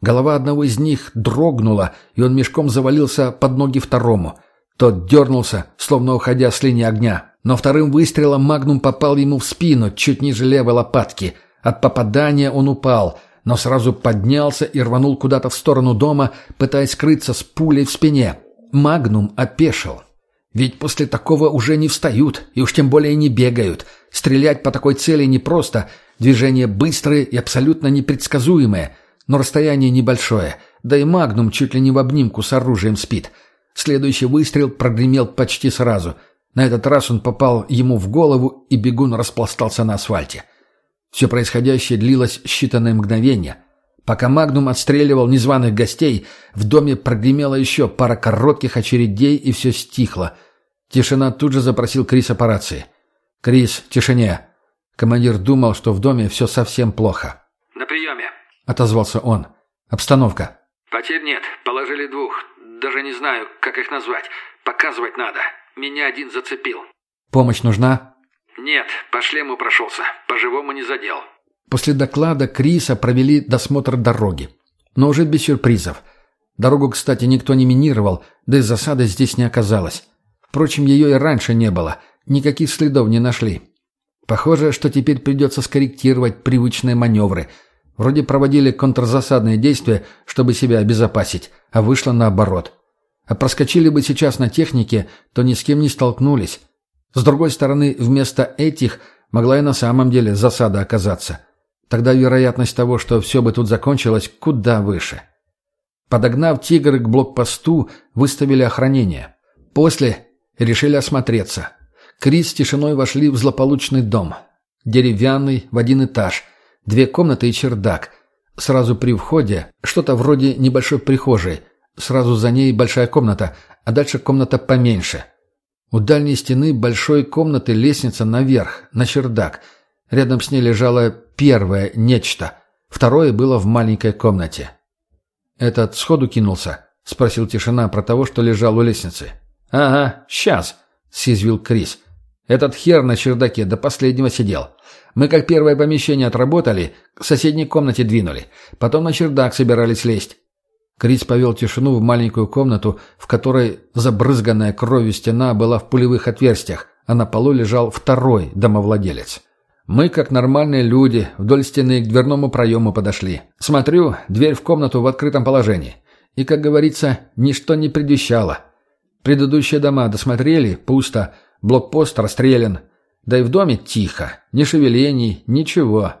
[SPEAKER 2] Голова одного из них дрогнула, и он мешком завалился под ноги второму — тот дернулся, словно уходя с линии огня, но вторым выстрелом Магнум попал ему в спину, чуть ниже левой лопатки. От попадания он упал, но сразу поднялся и рванул куда-то в сторону дома, пытаясь скрыться с пулей в спине. Магнум опешил. Ведь после такого уже не встают, и уж тем более не бегают. Стрелять по такой цели непросто, движения быстрые и абсолютно непредсказуемые, но расстояние небольшое, да и Магнум чуть ли не в обнимку с оружием спит — Следующий выстрел прогремел почти сразу. На этот раз он попал ему в голову, и бегун распластался на асфальте. Все происходящее длилось считанные мгновения. Пока Магнум отстреливал незваных гостей, в доме прогремела еще пара коротких очередей, и все стихло. Тишина тут же запросил Криса по рации. «Крис, тишине!» Командир думал, что в доме все совсем плохо.
[SPEAKER 1] «На приеме», —
[SPEAKER 2] отозвался он. «Обстановка».
[SPEAKER 1] «Потерь нет. Положили двух. Даже не знаю, как их назвать. Показывать надо. Меня один зацепил.
[SPEAKER 2] Помощь нужна?
[SPEAKER 1] Нет, по шлему прошелся. По-живому не задел.
[SPEAKER 2] После доклада Криса провели досмотр дороги. Но уже без сюрпризов. Дорогу, кстати, никто не минировал, да и засады здесь не оказалось. Впрочем, ее и раньше не было. Никаких следов не нашли. Похоже, что теперь придется скорректировать привычные маневры – Вроде проводили контрзасадные действия, чтобы себя обезопасить, а вышло наоборот. А проскочили бы сейчас на технике, то ни с кем не столкнулись. С другой стороны, вместо этих могла и на самом деле засада оказаться. Тогда вероятность того, что все бы тут закончилось, куда выше. Подогнав «Тигры» к блокпосту, выставили охранение. После решили осмотреться. Крис с тишиной вошли в злополучный дом. Деревянный, в один этаж – Две комнаты и чердак. Сразу при входе что-то вроде небольшой прихожей. Сразу за ней большая комната, а дальше комната поменьше. У дальней стены большой комнаты лестница наверх, на чердак. Рядом с ней лежало первое нечто. Второе было в маленькой комнате. «Этот сходу кинулся?» — спросил тишина про того, что лежал у лестницы. «Ага, сейчас», — съязвил Крис. «Этот хер на чердаке до последнего сидел. Мы как первое помещение отработали, к соседней комнате двинули. Потом на чердак собирались лезть. Крис повел тишину в маленькую комнату, в которой забрызганная кровью стена была в пулевых отверстиях, а на полу лежал второй домовладелец. Мы, как нормальные люди, вдоль стены к дверному проему подошли. Смотрю, дверь в комнату в открытом положении. И, как говорится, ничто не предвещало. Предыдущие дома досмотрели, пусто, блокпост расстрелян. Да и в доме тихо, ни шевелений, ничего.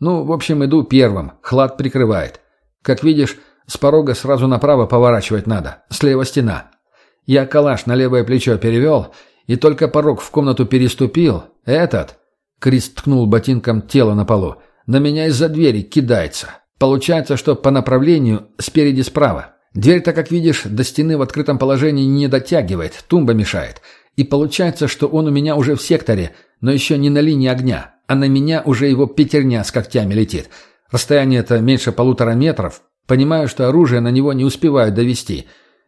[SPEAKER 2] Ну, в общем, иду первым, хлад прикрывает. Как видишь, с порога сразу направо поворачивать надо. Слева стена. Я калаш на левое плечо перевел, и только порог в комнату переступил. Этот... Крис ткнул ботинком тело на полу. На меня из-за двери кидается. Получается, что по направлению спереди справа. Дверь-то, как видишь, до стены в открытом положении не дотягивает, тумба мешает. И получается, что он у меня уже в секторе, но еще не на линии огня, а на меня уже его пятерня с когтями летит. Расстояние-то меньше полутора метров, Понимаю, что оружие на него не успевают довести.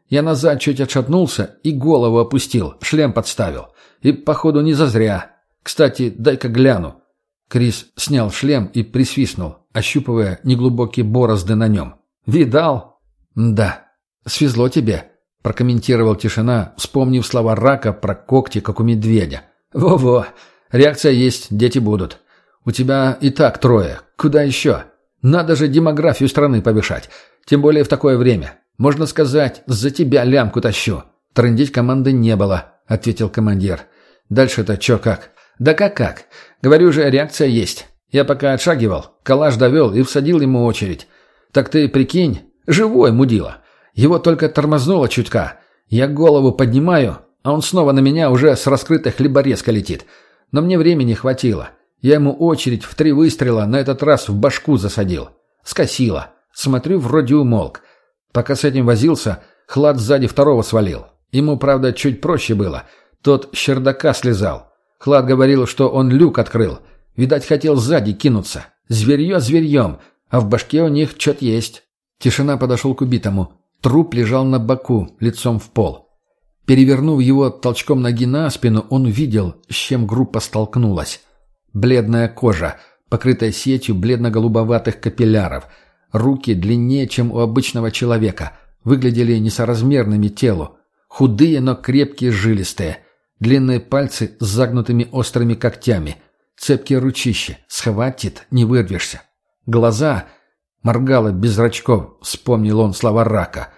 [SPEAKER 2] Я назад чуть отшатнулся и голову опустил, шлем подставил. И, походу, не зазря. Кстати, дай-ка гляну. Крис снял шлем и присвистнул, ощупывая неглубокие борозды на нем. «Видал?» «Да. Свезло тебе», — прокомментировал тишина, вспомнив слова рака про когти, как у медведя. «Во-во. Реакция есть, дети будут. У тебя и так трое. Куда еще?» Надо же демографию страны повышать. Тем более в такое время. Можно сказать, за тебя лямку тащу. Трындить команды не было, ответил командир. Дальше-то чё как? Да как-как. Говорю же, реакция есть. Я пока отшагивал, калаш довел и всадил ему очередь. Так ты прикинь, живой мудила. Его только тормознуло чутка. Я голову поднимаю, а он снова на меня уже с раскрытой хлеборезкой летит. Но мне времени хватило. Я ему очередь в три выстрела на этот раз в башку засадил. Скосило. Смотрю, вроде умолк. Пока с этим возился, Хлад сзади второго свалил. Ему, правда, чуть проще было. Тот с чердака слезал. Хлад говорил, что он люк открыл. Видать, хотел сзади кинуться. Зверье зверьем, а в башке у них что-то есть. Тишина подошел к убитому. Труп лежал на боку, лицом в пол. Перевернув его толчком ноги на спину, он увидел, с чем группа столкнулась. Бледная кожа, покрытая сетью бледно-голубоватых капилляров. Руки длиннее, чем у обычного человека. Выглядели несоразмерными телу. Худые, но крепкие, жилистые. Длинные пальцы с загнутыми острыми когтями. Цепкие ручища. Схватит, не вырвешься. Глаза... Моргало без зрачков, вспомнил он слова рака.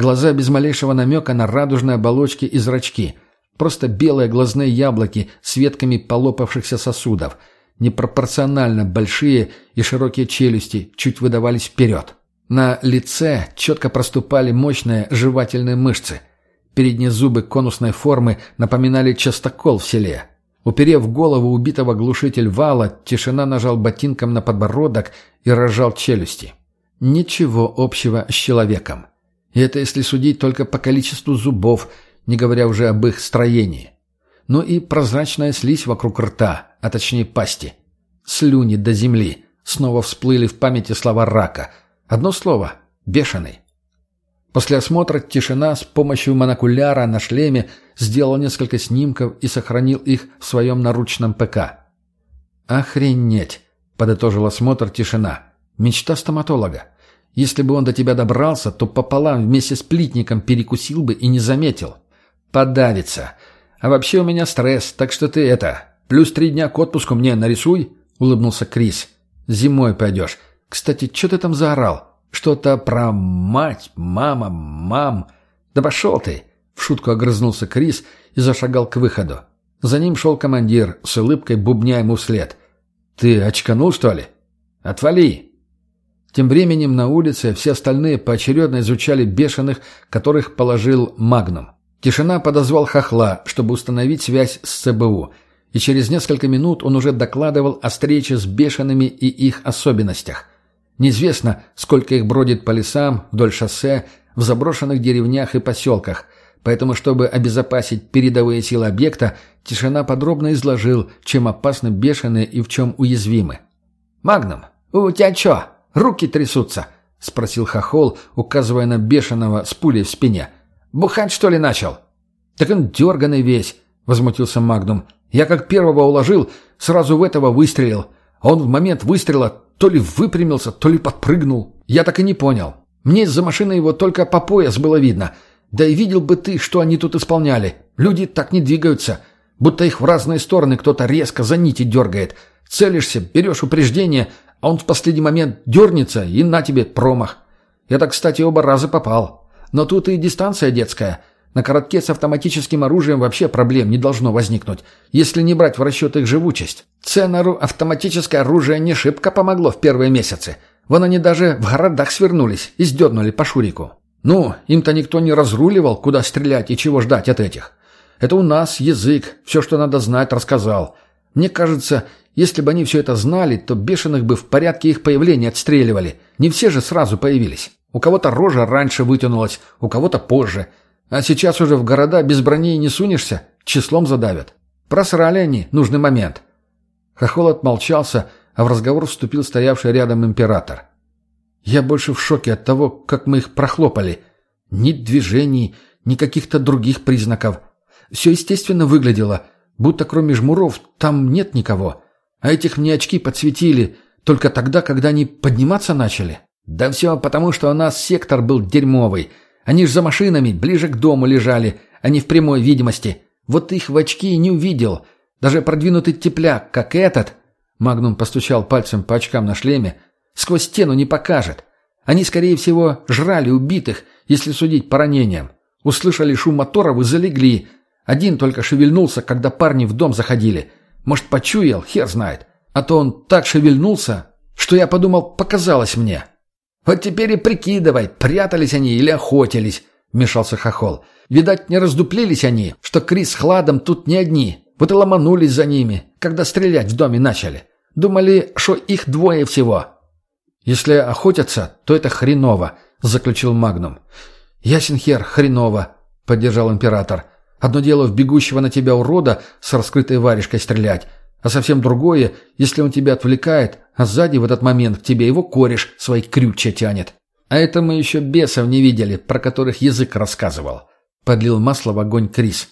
[SPEAKER 2] Глаза без малейшего намека на радужные оболочки и зрачки — Просто белые глазные яблоки с ветками полопавшихся сосудов. Непропорционально большие и широкие челюсти чуть выдавались вперед. На лице четко проступали мощные жевательные мышцы. Передние зубы конусной формы напоминали частокол в селе. Уперев голову убитого глушитель вала, тишина нажал ботинком на подбородок и разжал челюсти. Ничего общего с человеком. И это если судить только по количеству зубов – не говоря уже об их строении. Ну и прозрачная слизь вокруг рта, а точнее пасти. Слюни до земли. Снова всплыли в памяти слова рака. Одно слово — бешеный. После осмотра тишина с помощью монокуляра на шлеме сделал несколько снимков и сохранил их в своем наручном ПК. «Охренеть!» — подытожил осмотр тишина. «Мечта стоматолога. Если бы он до тебя добрался, то пополам вместе с плитником перекусил бы и не заметил. «Подавится. А вообще у меня стресс, так что ты это... Плюс три дня к отпуску мне нарисуй», — улыбнулся Крис. «Зимой пойдешь. Кстати, что ты там заорал? Что-то про мать, мама, мам...» «Да пошел ты!» — в шутку огрызнулся Крис и зашагал к выходу. За ним шел командир, с улыбкой бубня ему вслед. «Ты очканул, что ли?» «Отвали!» Тем временем на улице все остальные поочередно изучали бешеных, которых положил Магнум. Тишина подозвал Хохла, чтобы установить связь с ЦБУ, и через несколько минут он уже докладывал о встрече с бешеными и их особенностях. Неизвестно, сколько их бродит по лесам, вдоль шоссе, в заброшенных деревнях и поселках, поэтому, чтобы обезопасить передовые силы объекта, Тишина подробно изложил, чем опасны бешеные и в чем уязвимы. «Магнум, у тебя чё, руки трясутся?» — спросил Хохол, указывая на бешеного с пулей в спине — Бухать, что ли, начал?» «Так он дерганый весь», — возмутился Магнум. «Я как первого уложил, сразу в этого выстрелил. А он в момент выстрела то ли выпрямился, то ли подпрыгнул. Я так и не понял».
[SPEAKER 3] Мне из-за машины его только по пояс было видно. Да и видел бы ты, что они тут исполняли. Люди так не двигаются. Будто их в разные стороны кто-то резко за нити дергает. Целишься, берешь упреждение, а он в последний момент дернется, и на тебе промах. Я так, кстати, оба раза попал. Но тут и дистанция детская. На коротке с автоматическим оружием вообще проблем не должно возникнуть, если не брать в расчет их живучесть. Ценору автоматическое оружие не шибко помогло в первые месяцы. Вон они даже в городах свернулись и сдернули по шурику. Ну, им-то никто не разруливал, куда стрелять и чего ждать от этих. Это у нас язык, все, что надо знать, рассказал. Мне кажется, если бы они все это знали, то бешеных бы в порядке их появления отстреливали. Не все же сразу появились. У кого-то рожа раньше вытянулась, у кого-то позже – а сейчас уже в города без брони не сунешься, числом задавят. Просрали они нужный момент. Хохол отмолчался, а в разговор вступил стоявший рядом император. Я больше в шоке от того, как мы их прохлопали. Ни движений, ни каких-то других признаков. Все естественно выглядело, будто кроме жмуров там нет никого. А этих мне очки подсветили только тогда, когда они подниматься начали. Да все потому, что у нас сектор был дерьмовый — они ж за машинами, ближе к дому лежали, а не в прямой видимости. Вот их в очки и не увидел. Даже продвинутый тепляк, как этот, Магнум постучал пальцем по очкам на шлеме, сквозь стену не покажет. Они, скорее всего, жрали убитых, если судить по ранениям. Услышали шум моторов и залегли. Один только шевельнулся, когда парни в дом заходили. Может, почуял, хер знает. А то он так шевельнулся, что я подумал, показалось мне. «Вот теперь и прикидывай, прятались они или охотились», — вмешался Хохол. «Видать, не раздуплились они, что Крис с Хладом тут не одни. Вот и ломанулись за ними, когда стрелять в доме начали. Думали, что их двое всего». «Если охотятся, то это хреново», — заключил Магнум. «Ясен хер, хреново», — поддержал император. «Одно дело в бегущего на тебя урода с раскрытой варежкой стрелять, а совсем другое, если он тебя отвлекает, а сзади в этот момент к тебе его кореш свои крючья тянет. А это мы еще бесов не видели, про которых язык рассказывал. Подлил масло в огонь Крис.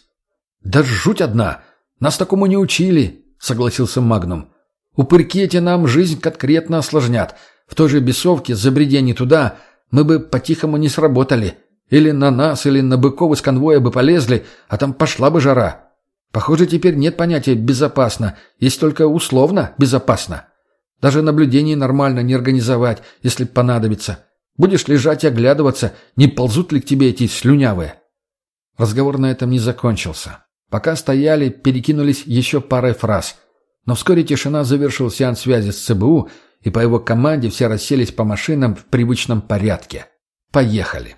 [SPEAKER 3] «Да жуть одна! Нас такому не учили!» — согласился Магнум. «Упырьки эти нам жизнь конкретно осложнят. В той же бесовке, забредя не туда, мы бы по-тихому не сработали. Или на нас, или на быков из конвоя бы полезли, а там пошла бы жара. Похоже, теперь нет понятия «безопасно», есть только условно «безопасно». Даже наблюдение нормально не организовать, если понадобится. Будешь лежать и оглядываться, не ползут ли к тебе эти слюнявые. Разговор на этом не закончился. Пока стояли, перекинулись еще парой фраз. Но вскоре тишина завершил сеанс связи с ЦБУ, и по его команде все расселись по машинам в привычном порядке. Поехали.